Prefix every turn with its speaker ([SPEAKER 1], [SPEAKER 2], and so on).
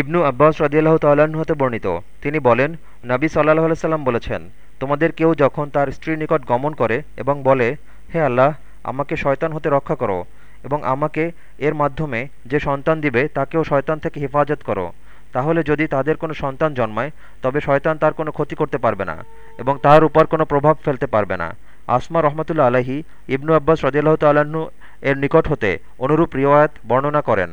[SPEAKER 1] ইবনু আব্বাস রদিয়াল্লাহ তাল্লাহ্ন হতে বর্ণিত। তিনি বলেন, নাবী সাল্লাহ সাল্লাম বলেছেন, তোমাদের কেউ যখন তার স্ত্রীর নিকট গমন করে এবং বলে, হে আল্লাহ, আমাকে শয়তান হতে রক্ষা করো এবং আমাকে এর মাধ্যমে যে সন্তান দিবে তাকেও শয়তান থেকে হেফাজত করো, তাহলে যদি তাদের কোনো সন্তান জন্মায়, তবে শয়তান তার কোনো ক্ষতি করতে পারবে না এবং তার উপর কোনো প্রভাব ফেলতে পারবে না। আসমা রহমতুল্লা আলাহি ইবনু আব্বাস রদিয়াল্লাহ তাল্লাহ্ন এর নিকট হতে অনুরূপ রিওয়ায়ত বর্ণনা করেন।